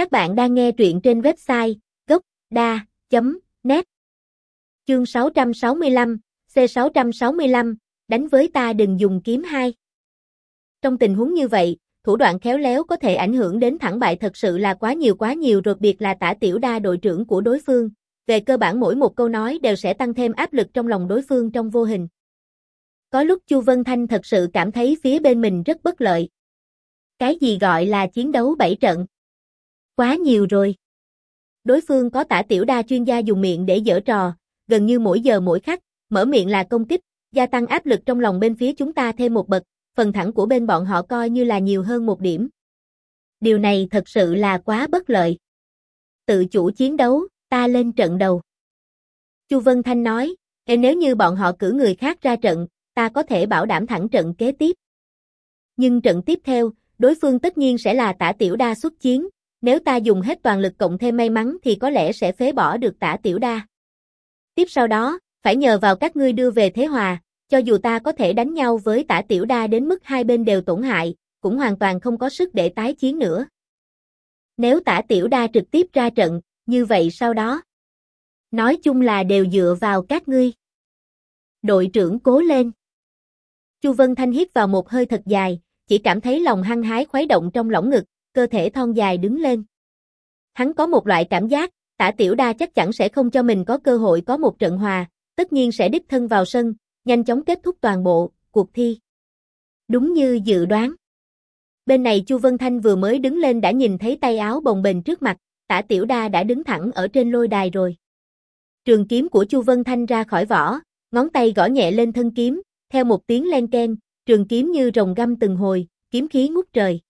Các bạn đang nghe truyện trên website gốc.da.net Chương 665, C665, đánh với ta đừng dùng kiếm hai. Trong tình huống như vậy, thủ đoạn khéo léo có thể ảnh hưởng đến thẳng bại thật sự là quá nhiều quá nhiều rồi biệt là tả tiểu đa đội trưởng của đối phương. Về cơ bản mỗi một câu nói đều sẽ tăng thêm áp lực trong lòng đối phương trong vô hình. Có lúc Chu Vân Thanh thật sự cảm thấy phía bên mình rất bất lợi. Cái gì gọi là chiến đấu bảy trận? Quá nhiều rồi. Đối phương có tả tiểu đa chuyên gia dùng miệng để dở trò, gần như mỗi giờ mỗi khắc, mở miệng là công kích, gia tăng áp lực trong lòng bên phía chúng ta thêm một bậc, phần thẳng của bên bọn họ coi như là nhiều hơn một điểm. Điều này thật sự là quá bất lợi. Tự chủ chiến đấu, ta lên trận đầu. Chu Vân Thanh nói, nếu như bọn họ cử người khác ra trận, ta có thể bảo đảm thẳng trận kế tiếp. Nhưng trận tiếp theo, đối phương tất nhiên sẽ là tả tiểu đa xuất chiến, nếu ta dùng hết toàn lực cộng thêm may mắn thì có lẽ sẽ phế bỏ được tả tiểu đa. Tiếp sau đó, phải nhờ vào các ngươi đưa về thế hòa, cho dù ta có thể đánh nhau với tả tiểu đa đến mức hai bên đều tổn hại, cũng hoàn toàn không có sức để tái chiến nữa. Nếu tả tiểu đa trực tiếp ra trận, như vậy sau đó? Nói chung là đều dựa vào các ngươi. Đội trưởng cố lên. Chu Vân Thanh hít vào một hơi thật dài, chỉ cảm thấy lòng hăng hái khuấy động trong lỏng ngực, cơ thể thon dài đứng lên. Hắn có một loại cảm giác, tả tiểu đa chắc chắn sẽ không cho mình có cơ hội có một trận hòa, tất nhiên sẽ đích thân vào sân, nhanh chóng kết thúc toàn bộ, cuộc thi. Đúng như dự đoán. Bên này Chu Vân Thanh vừa mới đứng lên đã nhìn thấy tay áo bồng bềnh trước mặt, tả tiểu đa đã đứng thẳng ở trên lôi đài rồi. Trường kiếm của Chu Vân Thanh ra khỏi vỏ, ngón tay gõ nhẹ lên thân kiếm, theo một tiếng len ken, trường kiếm như rồng găm từng hồi, kiếm khí ngút trời.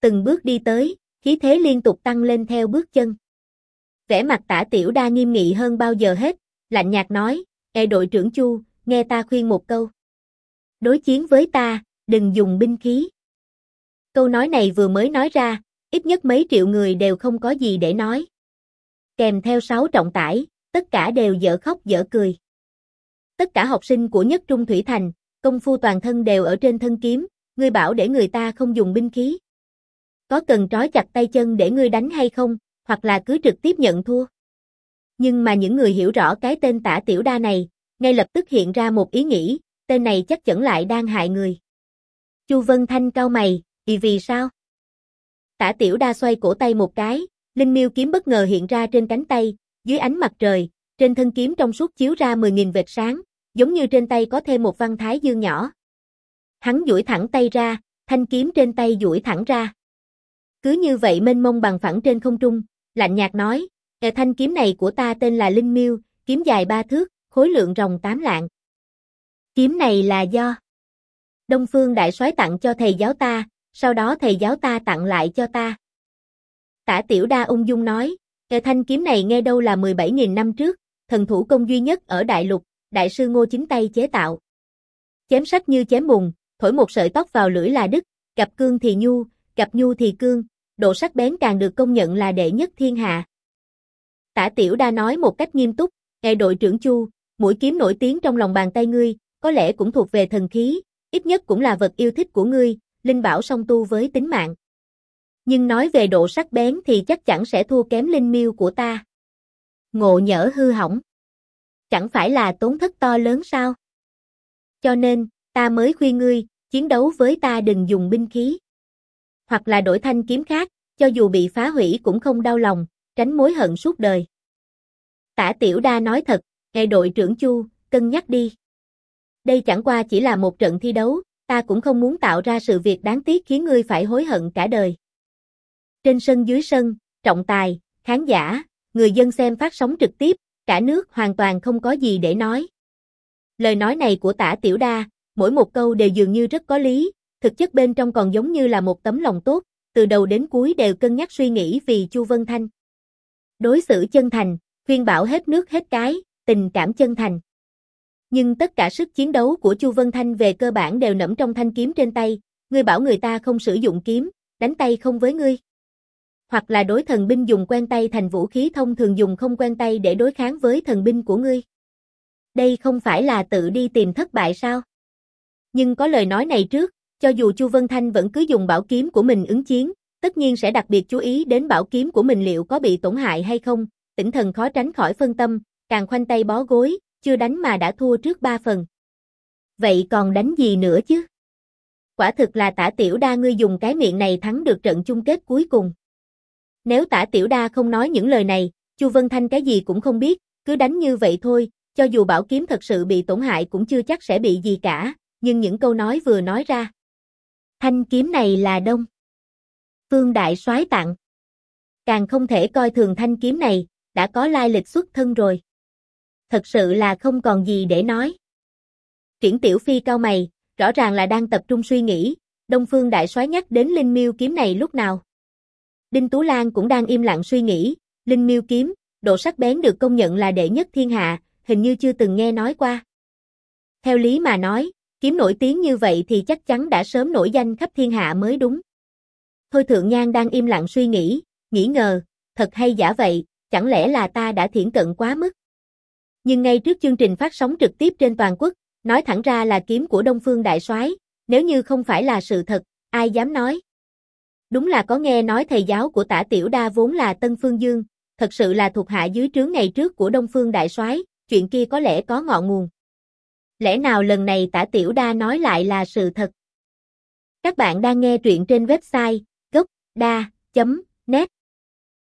Từng bước đi tới, khí thế liên tục tăng lên theo bước chân. Vẻ mặt tả tiểu đa nghiêm nghị hơn bao giờ hết, lạnh nhạt nói, Ê đội trưởng Chu, nghe ta khuyên một câu. Đối chiến với ta, đừng dùng binh khí. Câu nói này vừa mới nói ra, ít nhất mấy triệu người đều không có gì để nói. Kèm theo sáu trọng tải, tất cả đều dở khóc dở cười. Tất cả học sinh của nhất trung thủy thành, công phu toàn thân đều ở trên thân kiếm, ngươi bảo để người ta không dùng binh khí. Có cần trói chặt tay chân để ngươi đánh hay không, hoặc là cứ trực tiếp nhận thua. Nhưng mà những người hiểu rõ cái tên tả tiểu đa này, ngay lập tức hiện ra một ý nghĩ, tên này chắc chắn lại đang hại người. Chu Vân Thanh cau mày, vì vì sao? Tả tiểu đa xoay cổ tay một cái, linh miêu kiếm bất ngờ hiện ra trên cánh tay, dưới ánh mặt trời, trên thân kiếm trong suốt chiếu ra 10.000 vệt sáng, giống như trên tay có thêm một văn thái dương nhỏ. Hắn duỗi thẳng tay ra, thanh kiếm trên tay duỗi thẳng ra. Cứ như vậy mênh mông bằng phẳng trên không trung, lạnh nhạt nói, Kẻ thanh kiếm này của ta tên là Linh Miêu, kiếm dài ba thước, khối lượng rồng tám lạng. Kiếm này là do Đông Phương Đại soái tặng cho thầy giáo ta, sau đó thầy giáo ta tặng lại cho ta. Tả Tiểu Đa ung dung nói, Kẻ thanh kiếm này nghe đâu là 17.000 năm trước, thần thủ công duy nhất ở Đại Lục, Đại sư Ngô chính tay chế tạo. Chém sách như chém bùn, thổi một sợi tóc vào lưỡi là đứt, gặp cương thì nhu, gặp nhu thì cương, độ sắc bén càng được công nhận là đệ nhất thiên hạ. Tả Tiểu Đa nói một cách nghiêm túc, "Ngài đội trưởng Chu, mũi kiếm nổi tiếng trong lòng bàn tay ngươi, có lẽ cũng thuộc về thần khí, ít nhất cũng là vật yêu thích của ngươi, linh bảo song tu với tính mạng. Nhưng nói về độ sắc bén thì chắc chắn sẽ thua kém linh miêu của ta." Ngộ nhỡ hư hỏng. Chẳng phải là tốn thất to lớn sao? Cho nên, ta mới khuyên ngươi, chiến đấu với ta đừng dùng binh khí. Hoặc là đổi thanh kiếm khác, cho dù bị phá hủy cũng không đau lòng, tránh mối hận suốt đời. Tả Tiểu Đa nói thật, nghe đội trưởng Chu, cân nhắc đi. Đây chẳng qua chỉ là một trận thi đấu, ta cũng không muốn tạo ra sự việc đáng tiếc khiến ngươi phải hối hận cả đời. Trên sân dưới sân, trọng tài, khán giả, người dân xem phát sóng trực tiếp, cả nước hoàn toàn không có gì để nói. Lời nói này của tả Tiểu Đa, mỗi một câu đều dường như rất có lý, thực chất bên trong còn giống như là một tấm lòng tốt, từ đầu đến cuối đều cân nhắc suy nghĩ vì Chu Vân Thanh đối xử chân thành, khuyên bảo hết nước hết cái, tình cảm chân thành. Nhưng tất cả sức chiến đấu của Chu Vân Thanh về cơ bản đều nẫm trong thanh kiếm trên tay, ngươi bảo người ta không sử dụng kiếm, đánh tay không với ngươi. Hoặc là đối thần binh dùng quen tay thành vũ khí thông thường dùng không quen tay để đối kháng với thần binh của ngươi. Đây không phải là tự đi tìm thất bại sao? Nhưng có lời nói này trước, cho dù Chu Vân Thanh vẫn cứ dùng bảo kiếm của mình ứng chiến, tất nhiên sẽ đặc biệt chú ý đến bảo kiếm của mình liệu có bị tổn hại hay không, tỉnh thần khó tránh khỏi phân tâm, càng khoanh tay bó gối, chưa đánh mà đã thua trước ba phần. Vậy còn đánh gì nữa chứ? Quả thực là tả tiểu đa ngươi dùng cái miệng này thắng được trận chung kết cuối cùng. Nếu tả tiểu đa không nói những lời này, Chu Vân Thanh cái gì cũng không biết, cứ đánh như vậy thôi, cho dù bảo kiếm thật sự bị tổn hại cũng chưa chắc sẽ bị gì cả, nhưng những câu nói vừa nói ra. Thanh kiếm này là đông. Phương Đại soái tặng. Càng không thể coi thường thanh kiếm này, đã có lai lịch xuất thân rồi. Thật sự là không còn gì để nói. Triển Tiểu Phi cao mày, rõ ràng là đang tập trung suy nghĩ, Đông Phương Đại soái nhắc đến Linh Miêu kiếm này lúc nào. Đinh Tú Lan cũng đang im lặng suy nghĩ, Linh Miêu kiếm, độ sắc bén được công nhận là đệ nhất thiên hạ, hình như chưa từng nghe nói qua. Theo lý mà nói, kiếm nổi tiếng như vậy thì chắc chắn đã sớm nổi danh khắp thiên hạ mới đúng. Thôi Thượng Nhan đang im lặng suy nghĩ, nghĩ ngờ, thật hay giả vậy, chẳng lẽ là ta đã thiển cận quá mức. Nhưng ngay trước chương trình phát sóng trực tiếp trên toàn quốc, nói thẳng ra là kiếm của Đông Phương Đại soái, nếu như không phải là sự thật, ai dám nói. Đúng là có nghe nói thầy giáo của tả tiểu đa vốn là Tân Phương Dương, thật sự là thuộc hạ dưới trướng ngày trước của Đông Phương Đại soái, chuyện kia có lẽ có ngọn nguồn. Lẽ nào lần này tả tiểu đa nói lại là sự thật? Các bạn đang nghe truyện trên website gocda.net